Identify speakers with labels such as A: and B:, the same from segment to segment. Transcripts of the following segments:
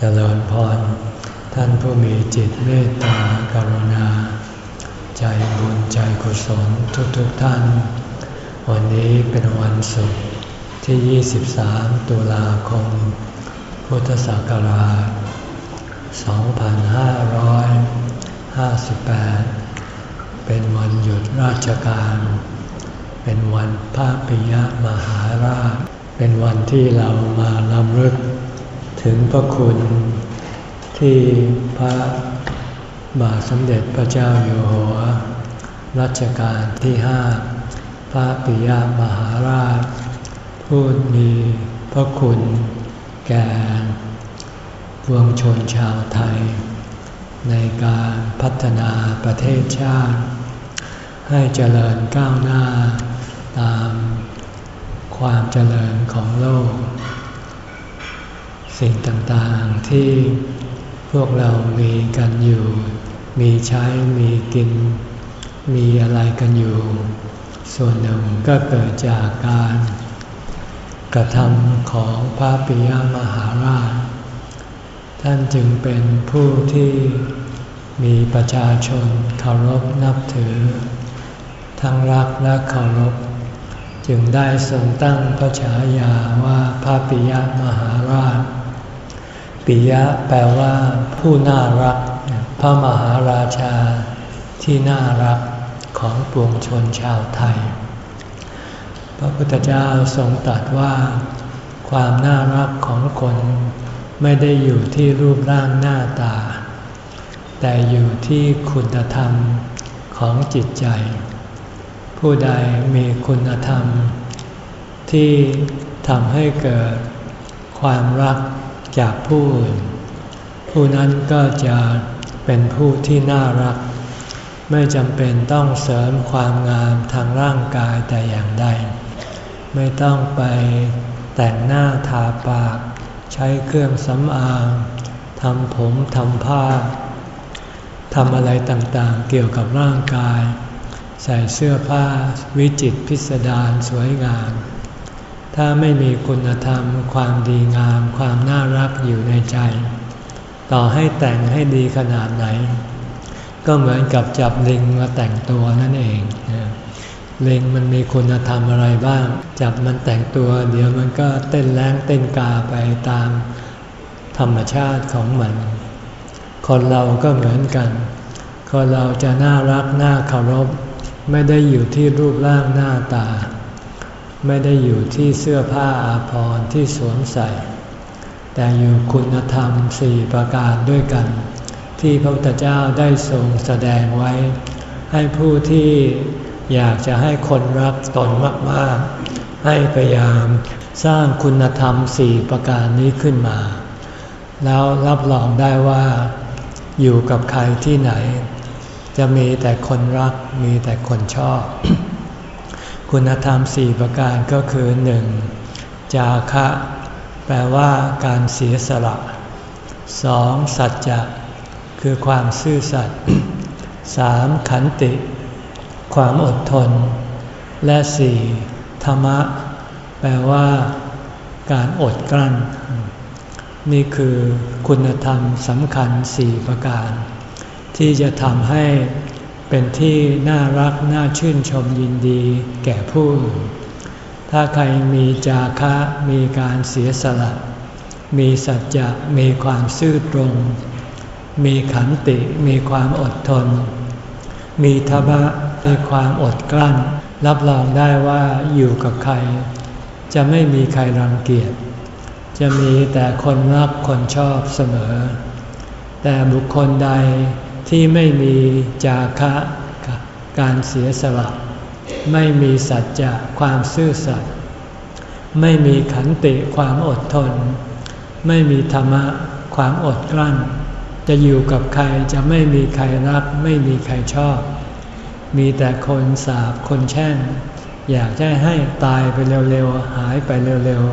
A: เจริญพร ท่านผู้มีจิตเมตตากรุณา ใจบุญใจกุศลทุกๆทท่าน วันนี้เป็นวันศุกร์ที่ 23 ตุลาคม พุทธศักราช 2558 เป็นวันหยุดราชการ เป็นวันพระปิยมหาราช เป็นวันที่เรามาลำลึก ถึงพระคุณที่พระบาทสมเด็จพระเจ้าอยู่หัว รัชกาลที่ห้าพระปิยมหาราช ผู้มีพระคุณแก่ปวงชนชาวไทย ในการพัฒนาประเทศชาติ ให้เจริญก้าวหน้าตามความเจริญของโลก สิ่งต่างๆที่พวกเรามีกันอยู่ มีใช้มีกิน มีอะไรกันอยู่ ส่วนหนึ่งก็เกิดจากการกระทำของพระปิยมหาราช ท่านจึงเป็นผู้ที่มีประชาชนเคารพนับถือ ทั้งรักและเคารพ จึงได้ทรงตั้งพระฉายาว่าพระปิยมหาราช ปิยะแปลว่า ผู้น่ารัก พระมหาราชา ที่น่ารักของปวงชนชาวไทย พระพุทธเจ้าทรงตรัสว่า ความน่ารักของคนไม่ได้อยู่ที่รูปร่างหน้าตา แต่อยู่ที่คุณธรรมของจิตใจ ผู้ใดมีคุณธรรม ที่ทำให้เกิดความรัก จากผู้อื่น ผู้นั้นก็จะเป็นผู้ที่น่ารัก ไม่จำเป็นต้องเสริมความงามทางร่างกายแต่อย่างใด ไม่ต้องไปแต่งหน้าทาปาก ใช้เครื่องสำอางทำผมทำผ้าทำอะไรต่างๆเกี่ยวกับร่างกาย ใส่เสื้อผ้าวิจิตพิสดารสวยงาม ถ้าไม่มีคุณธรรม ความดีงาม ความน่ารักอยู่ในใจ ต่อให้แต่งให้ดีขนาดไหน ก็เหมือนกับจับลิงมาแต่งตัวนั่นเองลิงมันมีคุณธรรมอะไรบ้าง จับมันแต่งตัว เดี๋ยวมันก็เต้นแรงเต้นกาไปตามธรรมชาติของมัน คนเราก็เหมือนกัน คนเราจะน่ารักน่าเคารพ ไม่ได้อยู่ที่รูปร่างหน้าตา ไม่ได้อยู่ที่เสื้อผ้าอาภรณ์ที่สวมใส่ แต่อยู่คุณธรรมสี่ประการด้วยกัน ที่พระพุทธเจ้าได้ทรงแสดงไว้ ให้ผู้ที่อยากจะให้คนรักตนมากๆ ให้พยายามสร้างคุณธรรมสี่ประการนี้ขึ้นมา แล้วรับรองได้ว่า อยู่กับใครที่ไหน จะมีแต่คนรักมีแต่คนชอบ คุณธรรมสี่ประการก็คือหนึ่งจาคะ แปลว่าการเสียสละสองสัจจะคือความซื่อสัตย์สามขันติ ความอดทน และสี่ธรรมะ แปลว่าการอดกลั้น นี่คือคุณธรรมสำคัญสี่ประการ ที่จะทำให้ เป็นที่น่ารักน่าชื่นชมยินดีแก่ผู้อื่น ถ้าใครมีจาคะมีการเสียสละ มีสัจจะมีความซื่อตรง มีขันติมีความอดทน มีทบะมีความอดกลั้น รับรองได้ว่าอยู่กับใคร จะไม่มีใครรังเกียจ จะมีแต่คนรักคนชอบเสมอ แต่บุคคลใด ที่ไม่มีจาคะการเสียสละไม่มีสัจจะความซื่อสัตย์ไม่มีขันติความอดทน ไม่มีธรรมะความอดกลั้น จะอยู่กับใครจะไม่มีใครรัก ไม่มีใครชอบ มีแต่คนสาบคนแช่ง อยากจะให้ตายไปเร็วๆ หายไปเร็ว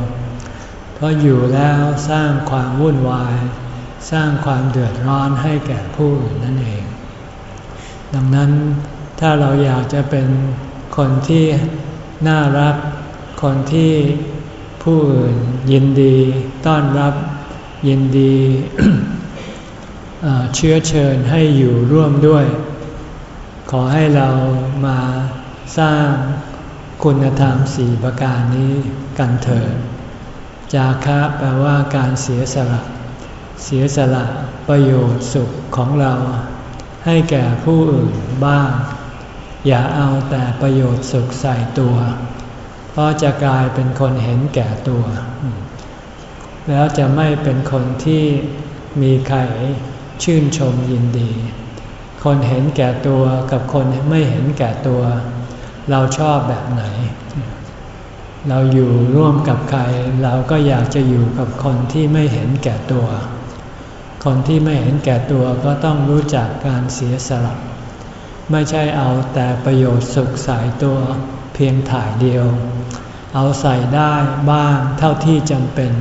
A: ๆ เพราะอยู่แล้วสร้างความวุ่นวาย สร้างความเดือดร้อนให้แก่ผู้อื่นนั่นเอง ดังนั้นถ้าเราอยากจะเป็นคนที่น่ารัก คนที่ผู้อื่นยินดีต้อนรับยินดีเชื้อเชิญให้อยู่ร่วมด้วย ขอให้เรามาสร้างคุณธรรมสี่ประการนี้กันเถิด จาคะแปลว่าการเสียสละ เสียสละประโยชน์สุขของเรา ให้แก่ผู้อื่นบ้าง อย่าเอาแต่ประโยชน์สุขใส่ตัว เพราะจะกลายเป็นคนเห็นแก่ตัว แล้วจะไม่เป็นคนที่มีใครชื่นชมยินดี คนเห็นแก่ตัวกับคนไม่เห็นแก่ตัว เราชอบแบบไหน เราอยู่ร่วมกับใคร เราก็อยากจะอยู่กับคนที่ไม่เห็นแก่ตัว คนที่ไม่เห็นแก่ตัวก็ต้องรู้จักการเสียสละ ไม่ใช่เอาแต่ประโยชน์สุขสายตัวเพียงถ่ายเดียว เอาใส่ได้บ้างเท่าที่จำเป็น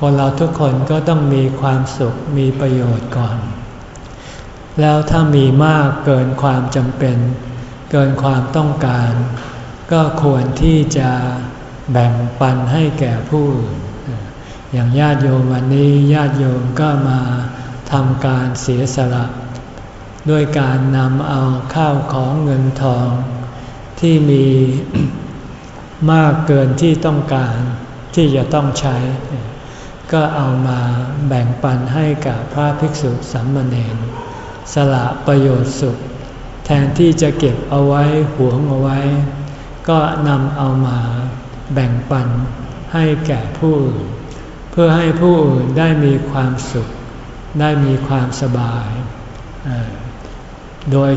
A: คนเราทุกคนก็ต้องมีความสุขมีประโยชน์ก่อน แล้วถ้ามีมากเกินความจำเป็น เกินความต้องการ ก็ควรที่จะแบ่งปันให้แก่ผู้อื่น อย่างญาติโยมวันนี้ญาติโยมก็มาทำการเสียสละ ด้วยการนำเอาข้าวของเงินทอง ที่มีมากเกินที่ต้องการที่จะต้องใช้ ก็เอามาแบ่งปันให้กับพระภิกษุสามเณรสละประโยชน์สุข แทนที่จะเก็บเอาไว้หวงเอาไว้ ก็นำเอามาแบ่งปันให้แก่ผู้อื่น พื่อให้ผู้อื่นได้มีความสุข ได้มีความสบาย โดย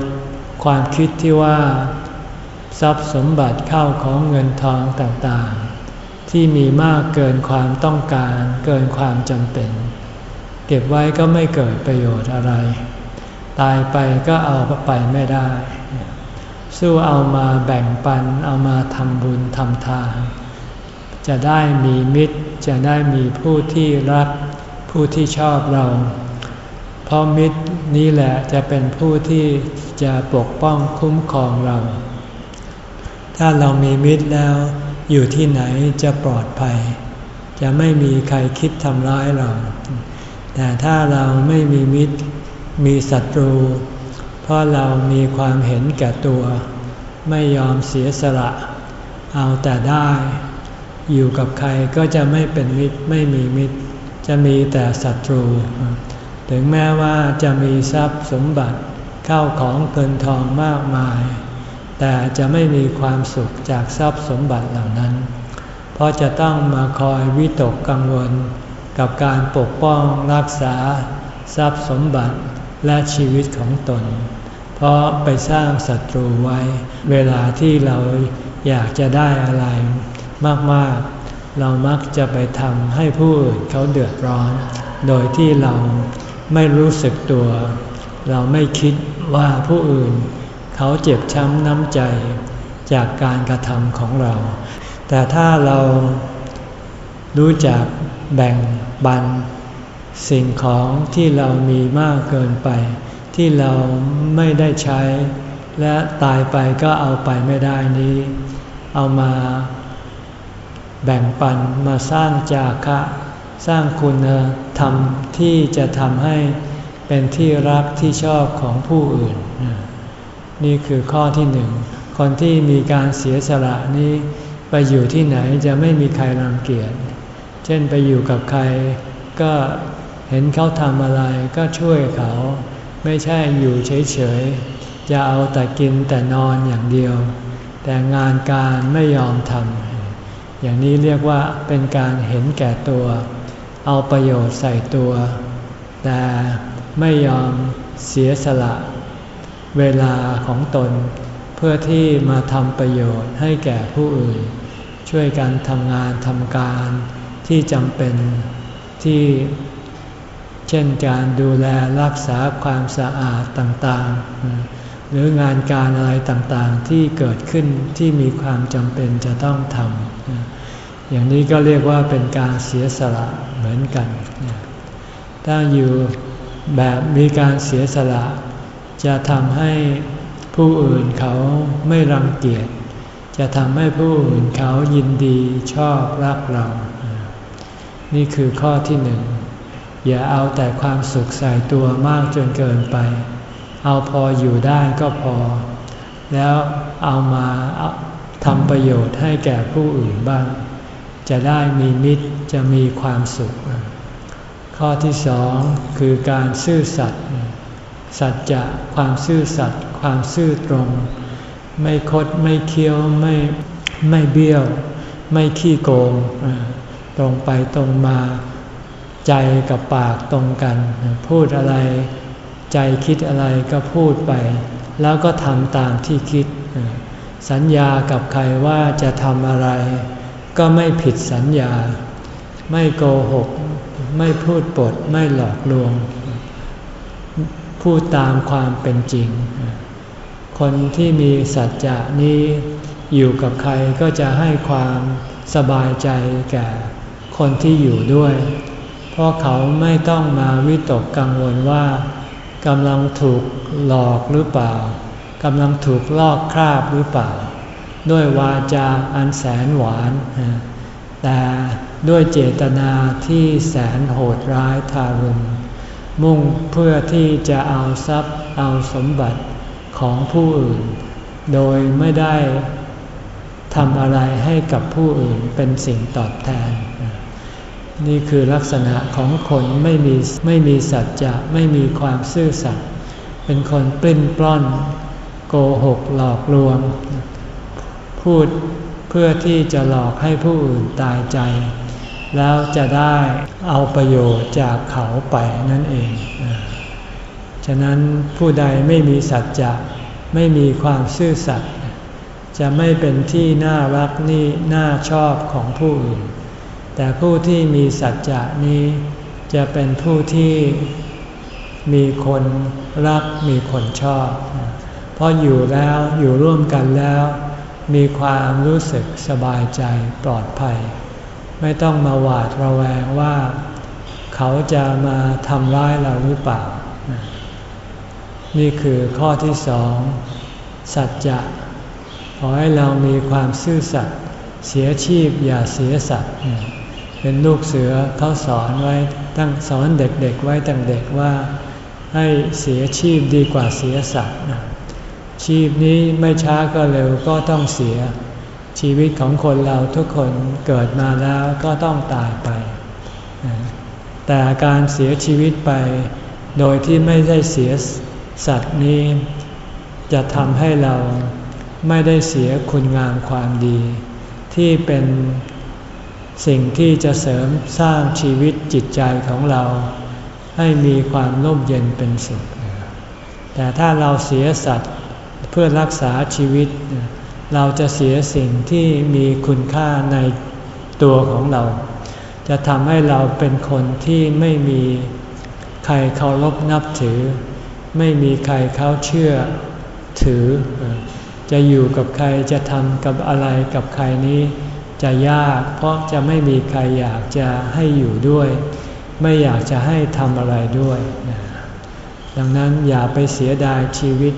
A: ความคิดที่ว่าทรัพย์สมบัติเข้าของเงินทองต่างๆ ที่มีมากเกินความต้องการ เกินความจำเป็น เก็บไว้ก็ไม่เกิดประโยชน์อะไร ตายไปก็เอาไปไม่ได้ สู้เอามาแบ่งปันเอามาทำบุญทำทาน จะได้มีมิตร จะได้มีผู้ที่รัก ผู้ที่ชอบเรา เพราะมิตรนี้แหละจะเป็นผู้ที่จะปกป้องคุ้มครองเรา ถ้าเรามีมิตรแล้ว อยู่ที่ไหนจะปลอดภัย จะไม่มีใครคิดทำร้ายเรา แต่ถ้าเราไม่มีมิตร มีศัตรู เพราะเรามีความเห็นแก่ตัว ไม่ยอมเสียสละ เอาแต่ได้ อยู่กับใครก็จะไม่เป็นมิตรไม่มีมิตร จะมีแต่ศัตรู ถึงแม้ว่าจะมีทรัพย์สมบัติเข้าของเงินทองมากมาย แต่จะไม่มีความสุขจากทรัพย์สมบัติเหล่านั้น เพราะจะต้องมาคอยวิตกกังวล กับการปกป้องรักษา ทรัพย์สมบัติและชีวิตของตน เพราะไปสร้างศัตรูไว้ เวลาที่เราอยากจะได้อะไร มากๆ เรามักจะไปทำให้ผู้อื่นเขาเดือดร้อน โดยที่เราไม่รู้สึกตัว เราไม่คิดว่าผู้อื่น เขาเจ็บช้ำน้ำใจจากการกระทำของเรา แต่ถ้าเรารู้จักแบ่งบันสิ่งของที่เรามีมากเกินไป ที่เราไม่ได้ใช้ และตายไปก็เอาไปไม่ได้นี้ เอามา แบ่งปันมาสร้างจาคะ สร้างคุณธรรมที่จะทำให้เป็นที่รักที่ชอบของผู้อื่น นี่คือข้อที่หนึ่ง คนที่มีการเสียสละนี้ไปอยู่ที่ไหนจะไม่มีใครรังเกียจ เช่นไปอยู่กับใครก็เห็นเขาทำอะไรก็ช่วยเขา ไม่ใช่อยู่เฉยๆ จะเอาแต่กินแต่นอนอย่างเดียว แต่งานการไม่ยอมทำ อย่างนี้เรียกว่าเป็นการเห็นแก่ตัว เอาประโยชน์ใส่ตัว แต่ไม่ยอมเสียสละ เวลาของตน เพื่อที่มาทำประโยชน์ให้แก่ผู้อื่น ช่วยกันทำงานทำการที่จำเป็นที่เช่นการดูแลรักษาความสะอาดต่างๆ หรืองานการอะไรต่างๆที่เกิดขึ้นที่มีความจำเป็นจะต้องทำอย่างนี้ก็เรียกว่าเป็นการเสียสละเหมือนกัน ถ้าอยู่แบบมีการเสียสละ จะทำให้ผู้อื่นเขาไม่รังเกียจจะทำให้ผู้อื่นเขายินดีชอบรักเรา นี่คือข้อที่หนึ่ง อย่าเอาแต่ความสุขใส่ตัวมากจนเกินไป เอาพออยู่ได้ก็พอ แล้วเอามาทำประโยชน์ให้แก่ผู้อื่นบ้าง จะได้มีมิตรจะมีความสุข ข้อที่สองคือการซื่อสัตย์สัจจะความซื่อสัตย์ความซื่อตรง ไม่คดไม่เคี้ยวไม่ไม่เบี้ยว ไม่ขี้โกง ตรงไปตรงมา ใจกับปากตรงกัน พูดอะไร ใจคิดอะไรก็พูดไป แล้วก็ทำตามที่คิด สัญญากับใครว่าจะทำอะไร ก็ไม่ผิดสัญญา ไม่โกหก ไม่พูดปด ไม่หลอกลวง พูดตามความเป็นจริง คนที่มีสัจจะนี้อยู่กับใครก็จะให้ความสบายใจแก่คนที่อยู่ด้วย เพราะเขาไม่ต้องมาวิตกกังวลว่า กำลังถูกหลอกหรือเปล่ากำลังถูกลอกคราบหรือเปล่า ด้วยวาจาอันแสนหวาน แต่ด้วยเจตนาที่แสนโหดร้ายทารุณมุ่งเพื่อที่จะเอาทรัพย์เอาสมบัติของผู้อื่น โดยไม่ได้ทำอะไรให้กับผู้อื่นเป็นสิ่งตอบแทน นี่คือลักษณะของคนไม่มีไม่มีสัจจะไม่มีความซื่อสัตย์เป็นคนปลิ้นปล้อน โกหกหลอกลวง พูดเพื่อที่จะหลอกให้ผู้อื่นตายใจ แล้วจะได้เอาประโยชน์จากเขาไปนั่นเอง ฉะนั้นผู้ใดไม่มีสัจจะไม่มีความซื่อสัตย์จะไม่เป็นที่น่ารักนี่น่าชอบของผู้อื่น แต่ผู้ที่มีสัจจะนี้จะเป็นผู้ที่มีคนรักมีคนชอบ เพราะอยู่แล้วอยู่ร่วมกันแล้ว มีความรู้สึกสบายใจปลอดภัย ไม่ต้องมาหวาดระแวงว่า เขาจะมาทำร้ายเราหรือเปล่า นี่คือข้อที่สอง สัจจะขอให้เรามีความซื่อสัตย์เสียชีพอย่าเสียสัตย์ เป็นลูกเสือเขาสอนไว้ตั้งสอนเด็กๆไว้ตั้งเด็กว่า ให้เสียชีพดีกว่าเสียสัตว์ชีพนี้ไม่ช้าก็เร็วก็ต้องเสีย ชีวิตของคนเราทุกคนเกิดมาแล้วก็ต้องตายไป แต่การเสียชีวิตไป โดยที่ไม่ได้เสียสัตว์นี้ จะทำให้เราไม่ได้เสียคุณงามความดี ที่เป็น สิ่งที่จะเสริมสร้างชีวิตจิตใจของเรา ให้มีความร่มเย็นเป็นสุข แต่ถ้าเราเสียสัตว์เพื่อรักษาชีวิต เราจะเสียสิ่งที่มีคุณค่าในตัวของเรา จะทำให้เราเป็นคนที่ไม่มีใครเคารพนับถือ ไม่มีใครเขาเชื่อถือ จะอยู่กับใครจะทำกับอะไรกับใครนี้ จะยากเพราะจะไม่มีใครอยากจะให้อยู่ด้วย ไม่อยากจะให้ทำอะไรด้วย ดังนั้นอย่าไปเสียดายชีวิต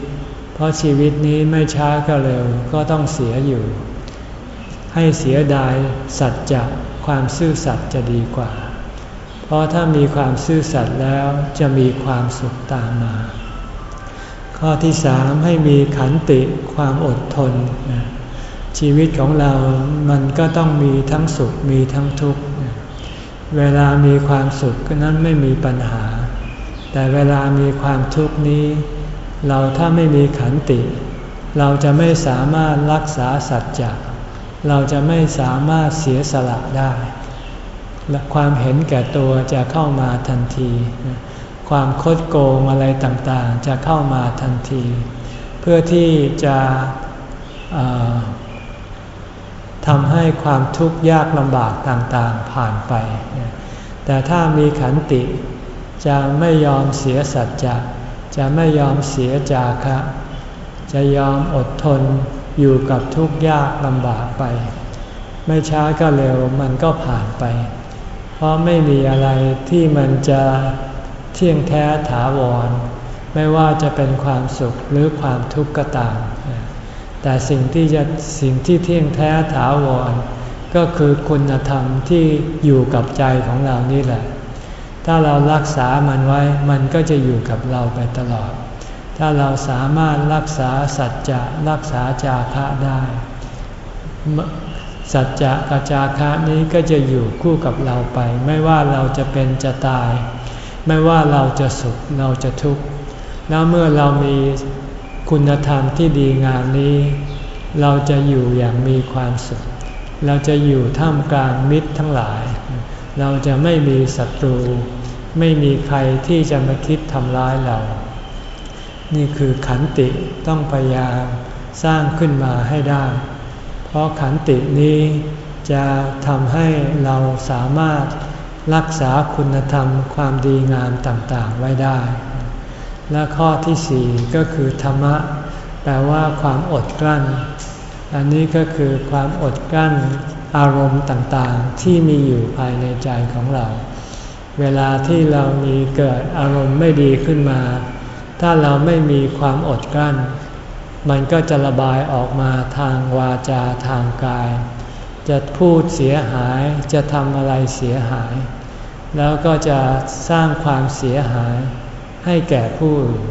A: เพราะชีวิตนี้ไม่ช้าก็เร็วก็ต้องเสียอยู่ ให้เสียดายสัจจะความซื่อสัตย์จะดีกว่า เพราะถ้ามีความซื่อสัตย์แล้วจะมีความสุขตามมา ข้อที่สามให้มีขันติความอดทนนะ ชีวิตของเรามันก็ต้องมีทั้งสุขมีทั้งทุกข์ เวลามีความสุขก็นั้นไม่มีปัญหา แต่เวลามีความทุกข์นี้ เราถ้าไม่มีขันติ เราจะไม่สามารถรักษาสัจจะเราจะไม่สามารถเสียสละได้ และความเห็นแก่ตัวจะเข้ามาทันที ความคดโกงอะไรต่างๆ จะเข้ามาทันที เพื่อที่จะ ทำให้ความทุกข์ยากลำบากต่างๆผ่านไป แต่ถ้ามีขันติ จะไม่ยอมเสียสัจจะจะไม่ยอมเสียจาคะ จะยอมอดทนอยู่กับทุกข์ยากลำบากไป ไม่ช้าก็เร็วมันก็ผ่านไป เพราะไม่มีอะไรที่มันจะเที่ยงแท้ถาวร ไม่ว่าจะเป็นความสุขหรือความทุกข์ก็ตาม แต่สิ่งที่จะสิ่งที่เที่ยงแท้ถาวร ก็คือคุณธรรมที่อยู่กับใจของเรานี่แหละ ถ้าเรารักษามันไว้มันก็จะอยู่กับเราไปตลอด ถ้าเราสามารถรักษาสัจจะรักษาจาคะได้ สัจจะกับจาคะนี้ก็จะอยู่คู่กับเราไป ไม่ว่าเราจะเป็นจะตาย ไม่ว่าเราจะสุขเราจะทุกข์แล้วเมื่อเรามี คุณธรรมที่ดีงามนี้ เราจะอยู่อย่างมีความสุข เราจะอยู่ท่ามกลางมิตรทั้งหลาย เราจะไม่มีศัตรู ไม่มีใครที่จะมาคิดทำร้ายเรา นี่คือขันติต้องพยายามสร้างขึ้นมาให้ได้ เพราะขันตินี้จะทำให้เราสามารถรักษาคุณธรรมความดีงามต่างๆไว้ได้ และข้อที่สี่ก็คือธรรมะแปลว่าความอดกลั้น อันนี้ก็คือความอดกลั้นอารมณ์ต่างๆ ที่มีอยู่ภายในใจของเรา เวลาที่เรามีเกิดอารมณ์ไม่ดีขึ้นมา ถ้าเราไม่มีความอดกลั้น มันก็จะระบายออกมาทางวาจาทางกาย จะพูดเสียหายจะทำอะไรเสียหาย แล้วก็จะสร้างความเสียหาย ให้แก่ผู้อื่น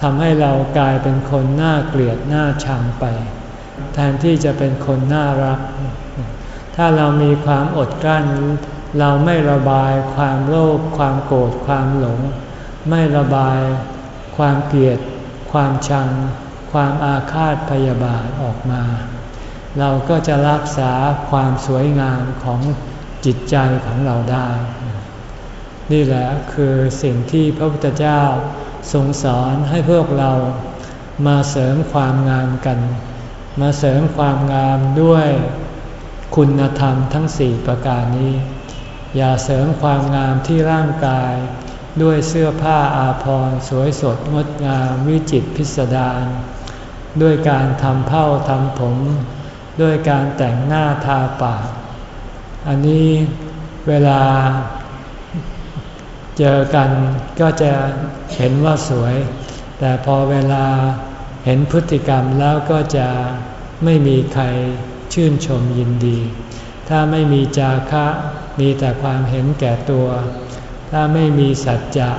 A: ทำให้เรากลายเป็นคนน่าเกลียดน่าชังไป แทนที่จะเป็นคนน่ารัก ถ้าเรามีความอดกลั้น เราไม่ระบายความโลภความโกรธความหลง ไม่ระบาย ความเกลียด ความชัง ความอาฆาตพยาบาทออกมา เราก็จะรักษาความสวยงามของจิตใจของเราได้ นี่แหละคือสิ่งที่พระพุทธเจ้าทรงสอนให้พวกเรามาเสริมความงามกัน มาเสริมความงามด้วยคุณธรรมทั้งสี่ประการนี้ อย่าเสริมความงามที่ร่างกาย ด้วยเสื้อผ้าอาภรณ์สวยสดงดงามวิจิตพิสดารด้วยการทำเผ้าทำผม ด้วยการแต่งหน้าทาปาก อันนี้เวลา เจอกันก็จะเห็นว่าสวย แต่พอเวลาเห็นพฤติกรรมแล้วก็จะไม่มีใครชื่นชมยินดี ถ้าไม่มีจาคะมีแต่ความเห็นแก่ตัว ถ้าไม่มีสัจจะ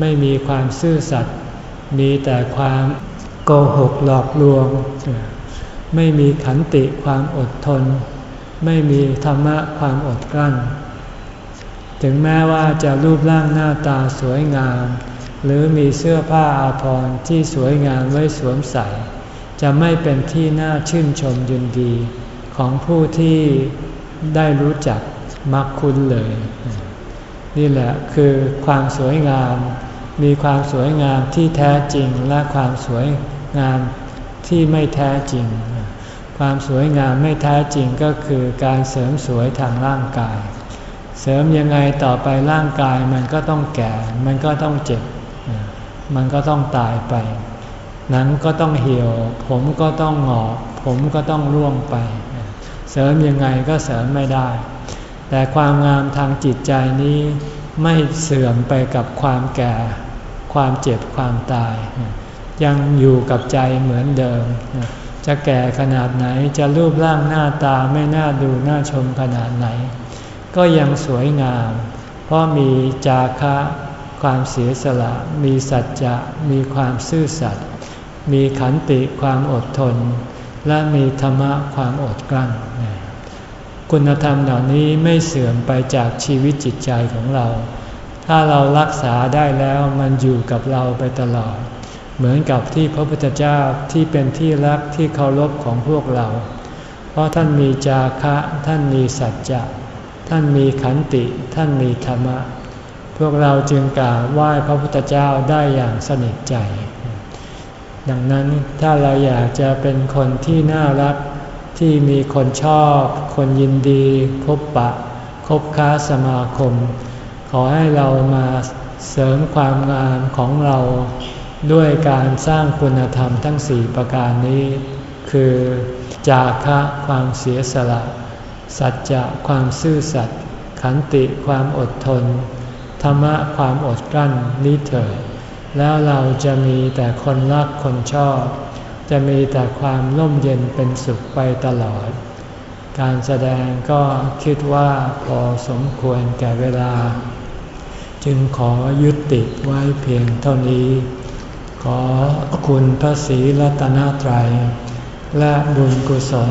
A: ไม่มีความซื่อสัตย์ มีแต่ความโกหกหลอกลวง ไม่มีขันติความอดทน ไม่มีธรรมะความอดกลั้น ถึงแม้ว่าจะรูปร่างหน้าตาสวยงาม หรือมีเสื้อผ้าอาภรณ์ที่สวยงามไว้สวมใส่ จะไม่เป็นที่น่าชื่นชมยินดี ของผู้ที่ได้รู้จักมักคุ้นเลย นี่แหละคือความสวยงาม มีความสวยงามที่แท้จริงและความสวยงามที่ไม่แท้จริง ความสวยงามไม่แท้จริงก็คือการเสริมสวยทางร่างกาย เสริมยังไงต่อไปร่างกายมันก็ต้องแก่ มันก็ต้องเจ็บ มันก็ต้องตายไป หนังก็ต้องเหี่ยว ผมก็ต้องหงอก ผมก็ต้องร่วงไป เสริมยังไงก็เสริมไม่ได้ แต่ความงามทางจิตใจนี้ไม่เสื่อมไปกับความแก่ ความเจ็บ ความตาย ยังอยู่กับใจเหมือนเดิม จะแก่ขนาดไหน จะรูปร่างหน้าตาไม่น่าดูน่าชมขนาดไหน ก็ยังสวยงาม เพราะมีจาคะความเสียสละ มีสัจจะมีความซื่อสัตย์มีขันติความอดทน และมีธรรมะความอดกลั้น คุณธรรมเหล่านี้ไม่เสื่อมไปจากชีวิตจิตใจของเรา ถ้าเรารักษาได้แล้วมันอยู่กับเราไปตลอด เหมือนกับที่พระพุทธเจ้าที่เป็นที่รักที่เคารพของพวกเรา เพราะท่านมีจาคะท่านมีสัจจะ ท่านมีขันติ ท่านมีธรรมะ พวกเราจึงกราบไหว้พระพุทธเจ้าได้อย่างสนิทใจ ดังนั้นถ้าเราอยากจะเป็นคนที่น่ารักที่มีคนชอบ คนยินดีพบปะ คบค้าสมาคม ขอให้เรามาเสริมความงามของเราด้วยการสร้างคุณธรรมทั้งสี่ประการนี้ คือ จาคะความเสียสละ สัจจะความซื่อสัตย์ขันติความอดทน ธรรมะความอดกลั้นนี้เถิดแล้วเราจะมีแต่คนรักคนชอบ จะมีแต่ความร่มเย็นเป็นสุขไปตลอด การแสดงก็คิดว่าพอสมควรแก่เวลา จึงขอยุติไว้เพียงเท่านี้ ขอคุณพระศรีรัตนตรัย และบุญกุศล